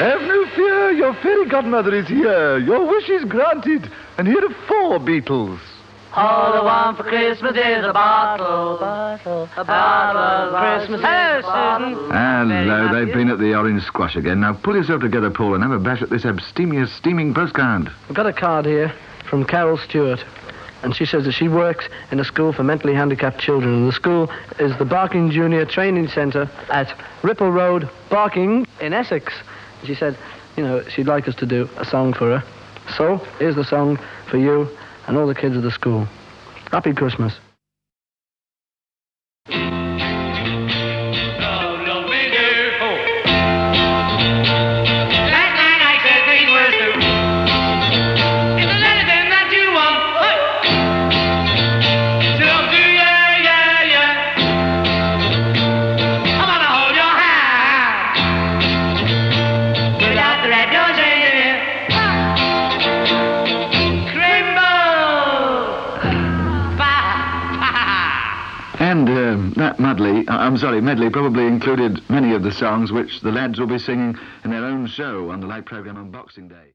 Have no fear, your fairy godmother is here. Your wish is granted. And here are four Beatles. All I want for Christmas is a bottle, bottle, a bottle of Christmas. Hello, Susan. Hello, they've been at the Orange Squash again. Now pull yourself together, Paul, and have a bash at this abstemious, steaming postcard. I've got a card here from Carol Stewart. And she says that she works in a school for mentally handicapped children. And the school is the Barking Junior Training Centre at Ripple Road, Barking, in Essex. She said, you know, she'd like us to do a song for her. So, here's the song for you and all the kids of the school. Happy Christmas. And um, that medley, uh, I'm sorry, medley probably included many of the songs which the lads will be singing in their own show on the live programme on Boxing Day.